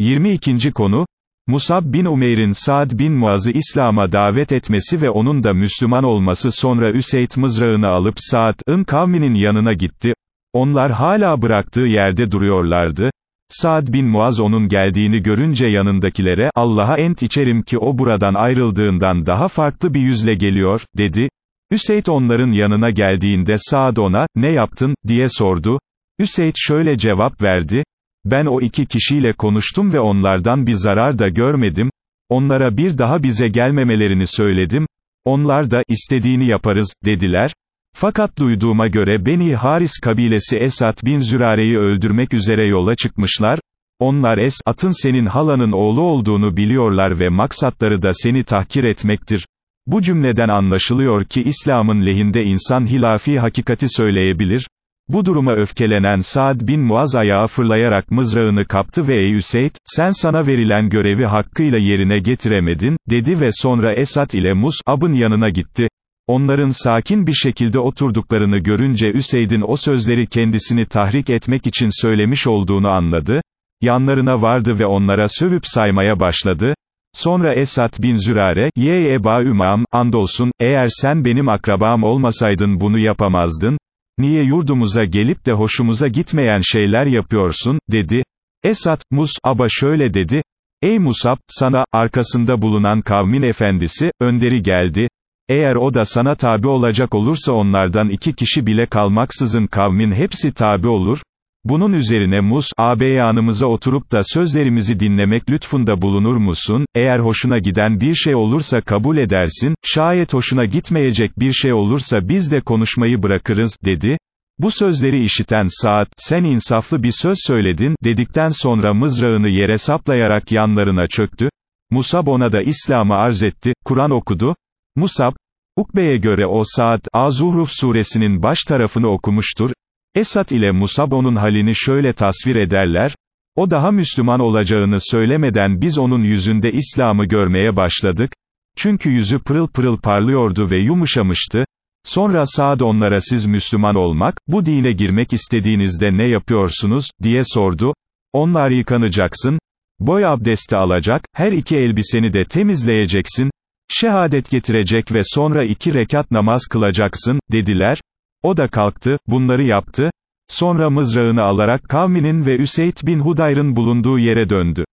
22. konu, Musab bin Umeyr'in Saad bin Muaz'ı İslam'a davet etmesi ve onun da Müslüman olması sonra Üseyd mızrağını alıp Saad'ın kavminin yanına gitti, onlar hala bıraktığı yerde duruyorlardı, Saad bin Muaz onun geldiğini görünce yanındakilere, Allah'a ent içerim ki o buradan ayrıldığından daha farklı bir yüzle geliyor, dedi. Üseyd onların yanına geldiğinde Saad ona, ne yaptın, diye sordu. Üseyd şöyle cevap verdi, ben o iki kişiyle konuştum ve onlardan bir zarar da görmedim, onlara bir daha bize gelmemelerini söyledim, onlar da, istediğini yaparız, dediler, fakat duyduğuma göre Beni Haris kabilesi Esat bin Zürare'yi öldürmek üzere yola çıkmışlar, onlar Esat'ın senin halanın oğlu olduğunu biliyorlar ve maksatları da seni tahkir etmektir. Bu cümleden anlaşılıyor ki İslam'ın lehinde insan hilafi hakikati söyleyebilir, bu duruma öfkelenen Saad bin Muaz ayağa fırlayarak mızrağını kaptı ve ey Üseyd, sen sana verilen görevi hakkıyla yerine getiremedin, dedi ve sonra Esat ile Mus'ab'ın yanına gitti. Onların sakin bir şekilde oturduklarını görünce Üseyd'in o sözleri kendisini tahrik etmek için söylemiş olduğunu anladı, yanlarına vardı ve onlara sövüp saymaya başladı, Sonra Esat bin Zürare, ye Eba Ümam, andolsun, eğer sen benim akrabam olmasaydın bunu yapamazdın, niye yurdumuza gelip de hoşumuza gitmeyen şeyler yapıyorsun, dedi. Esat, Mus'ab'a şöyle dedi, Ey Musab, sana, arkasında bulunan kavmin efendisi, önderi geldi, eğer o da sana tabi olacak olursa onlardan iki kişi bile kalmaksızın kavmin hepsi tabi olur, bunun üzerine Mus, ağabey yanımıza oturup da sözlerimizi dinlemek lütfunda bulunur musun, eğer hoşuna giden bir şey olursa kabul edersin, şayet hoşuna gitmeyecek bir şey olursa biz de konuşmayı bırakırız, dedi. Bu sözleri işiten Saad, sen insaflı bir söz söyledin, dedikten sonra mızrağını yere saplayarak yanlarına çöktü. Musab ona da İslam'ı arz etti, Kur'an okudu. Musab, Ukbe'ye göre o Saad, Azuhruf suresinin baş tarafını okumuştur, Esat ile Musab onun halini şöyle tasvir ederler, o daha Müslüman olacağını söylemeden biz onun yüzünde İslam'ı görmeye başladık, çünkü yüzü pırıl pırıl parlıyordu ve yumuşamıştı, sonra Saad onlara siz Müslüman olmak, bu dine girmek istediğinizde ne yapıyorsunuz, diye sordu, onlar yıkanacaksın, boy abdesti alacak, her iki elbiseni de temizleyeceksin, şehadet getirecek ve sonra iki rekat namaz kılacaksın, dediler, o da kalktı, bunları yaptı, sonra mızrağını alarak kavminin ve Üseyd bin Hudayr'ın bulunduğu yere döndü.